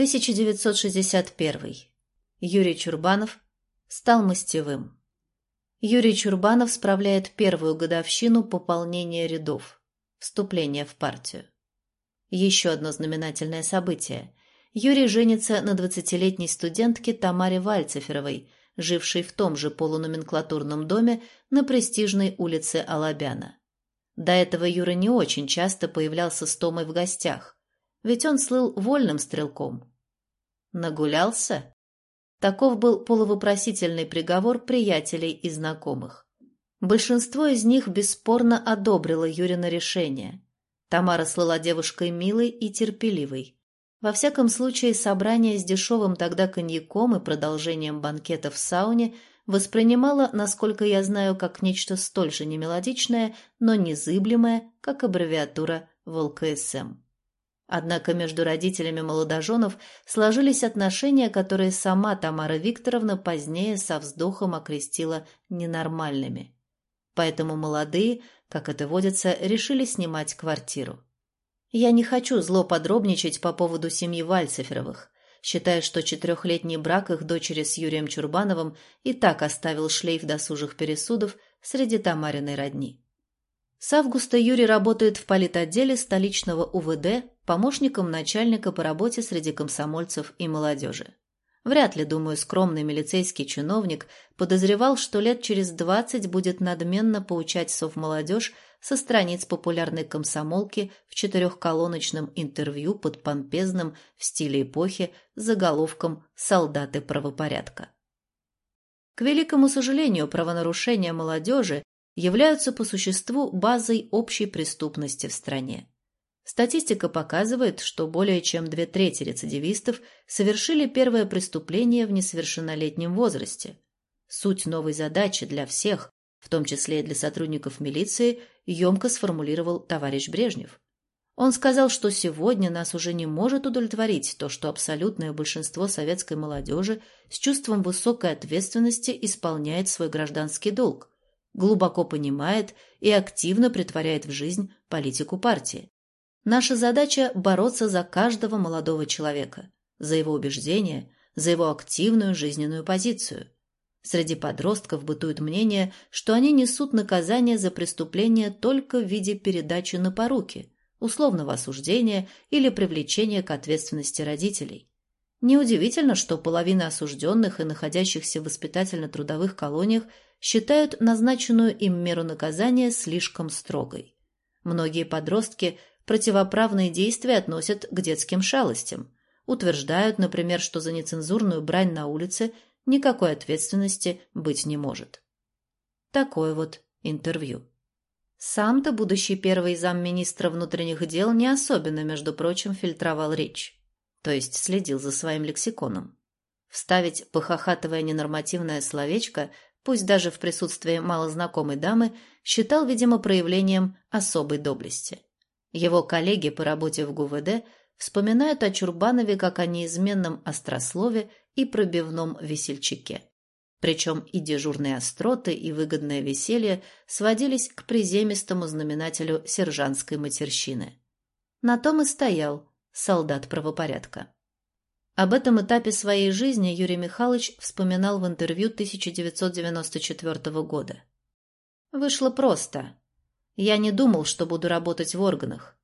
1961. Юрий Чурбанов стал мастевым. Юрий Чурбанов справляет первую годовщину пополнения рядов, вступления в партию. Еще одно знаменательное событие. Юрий женится на 20-летней студентке Тамаре Вальцеферовой, жившей в том же полуноменклатурном доме на престижной улице Алабяна. До этого Юра не очень часто появлялся с Томой в гостях, ведь он слыл вольным стрелком. Нагулялся? Таков был полувопросительный приговор приятелей и знакомых. Большинство из них бесспорно одобрило Юрина решение. Тамара слыла девушкой милой и терпеливой. Во всяком случае, собрание с дешевым тогда коньяком и продолжением банкета в сауне воспринимала, насколько я знаю, как нечто столь же немелодичное, но незыблемое, как аббревиатура ВЛКСМ. Однако между родителями молодоженов сложились отношения, которые сама Тамара Викторовна позднее со вздохом окрестила ненормальными. Поэтому молодые, как это водится, решили снимать квартиру. Я не хочу зло подробничать по поводу семьи Вальцеферовых, считая, что четырехлетний брак их дочери с Юрием Чурбановым и так оставил шлейф досужих пересудов среди Тамариной родни. С августа Юрий работает в политотделе столичного УВД помощником начальника по работе среди комсомольцев и молодежи. Вряд ли, думаю, скромный милицейский чиновник подозревал, что лет через двадцать будет надменно поучать совмолодежь со страниц популярной комсомолки в четырехколоночном интервью под помпезным в стиле эпохи заголовком «Солдаты правопорядка». К великому сожалению, правонарушения молодежи являются по существу базой общей преступности в стране. Статистика показывает, что более чем две трети рецидивистов совершили первое преступление в несовершеннолетнем возрасте. Суть новой задачи для всех, в том числе и для сотрудников милиции, емко сформулировал товарищ Брежнев. Он сказал, что сегодня нас уже не может удовлетворить то, что абсолютное большинство советской молодежи с чувством высокой ответственности исполняет свой гражданский долг, глубоко понимает и активно притворяет в жизнь политику партии. Наша задача – бороться за каждого молодого человека, за его убеждения, за его активную жизненную позицию. Среди подростков бытует мнение, что они несут наказание за преступление только в виде передачи на поруки, условного осуждения или привлечения к ответственности родителей. Неудивительно, что половина осужденных и находящихся в воспитательно-трудовых колониях считают назначенную им меру наказания слишком строгой. Многие подростки противоправные действия относят к детским шалостям. Утверждают, например, что за нецензурную брань на улице никакой ответственности быть не может. Такое вот интервью. Сам-то будущий первый замминистра внутренних дел не особенно, между прочим, фильтровал речь, то есть следил за своим лексиконом. Вставить похохатывая ненормативное словечко, пусть даже в присутствии малознакомой дамы, считал, видимо, проявлением особой доблести. Его коллеги по работе в ГУВД вспоминают о Чурбанове как о неизменном острослове и пробивном весельчаке. Причем и дежурные остроты, и выгодное веселье сводились к приземистому знаменателю сержантской матерщины. На том и стоял солдат правопорядка. Об этом этапе своей жизни Юрий Михайлович вспоминал в интервью 1994 года. «Вышло просто. Я не думал, что буду работать в органах.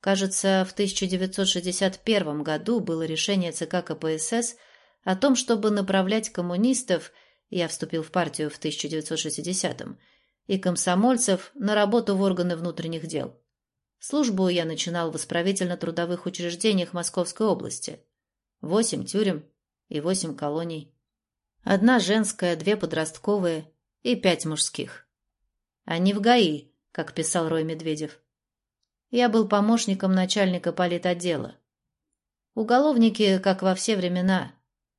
Кажется, в 1961 году было решение ЦК КПСС о том, чтобы направлять коммунистов, я вступил в партию в 1960-м, и комсомольцев на работу в органы внутренних дел. Службу я начинал в исправительно-трудовых учреждениях Московской области. Восемь тюрем и восемь колоний. Одна женская, две подростковые и пять мужских. А не в ГАИ, как писал Рой Медведев. Я был помощником начальника политотдела. Уголовники, как во все времена,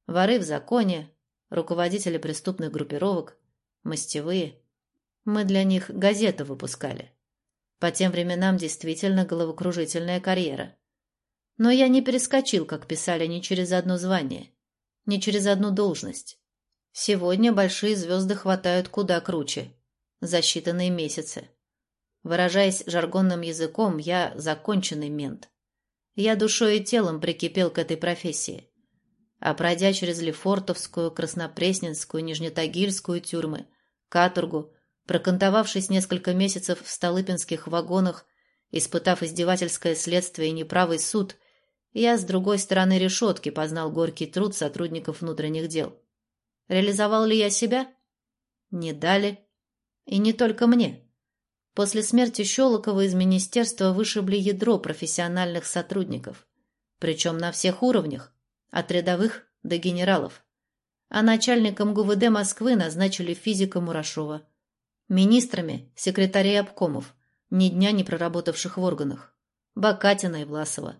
воры в законе, руководители преступных группировок, мастевые. Мы для них газету выпускали. По тем временам действительно головокружительная карьера. Но я не перескочил, как писали, ни через одно звание, ни через одну должность. Сегодня большие звезды хватают куда круче, за считанные месяцы. Выражаясь жаргонным языком, я законченный мент. Я душой и телом прикипел к этой профессии. А пройдя через Лефортовскую, Краснопресненскую, Нижнетагильскую тюрьмы, каторгу, прокантовавшись несколько месяцев в столыпинских вагонах, испытав издевательское следствие и неправый суд, я с другой стороны решетки познал горький труд сотрудников внутренних дел. Реализовал ли я себя? Не дали. И не только мне. После смерти Щелокова из министерства вышибли ядро профессиональных сотрудников. Причем на всех уровнях, от рядовых до генералов. А начальником ГУВД Москвы назначили физика Мурашова. Министрами – секретарей обкомов, ни дня не проработавших в органах. Бакатина и Власова.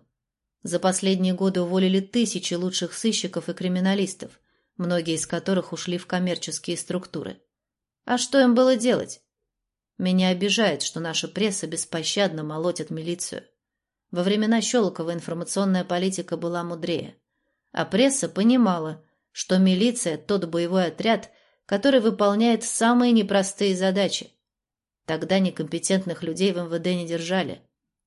За последние годы уволили тысячи лучших сыщиков и криминалистов, многие из которых ушли в коммерческие структуры. А что им было делать? Меня обижает, что наша пресса беспощадно молотит милицию. Во времена Щелокова информационная политика была мудрее. А пресса понимала, что милиция – тот боевой отряд, который выполняет самые непростые задачи. Тогда некомпетентных людей в МВД не держали.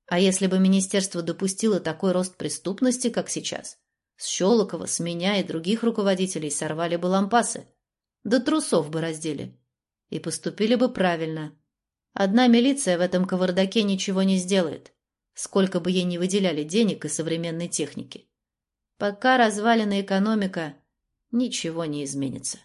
А если бы министерство допустило такой рост преступности, как сейчас, с Щелокова, с меня и других руководителей сорвали бы лампасы, до трусов бы раздели. И поступили бы правильно – Одна милиция в этом кавардаке ничего не сделает, сколько бы ей ни выделяли денег и современной техники. Пока развалена экономика, ничего не изменится.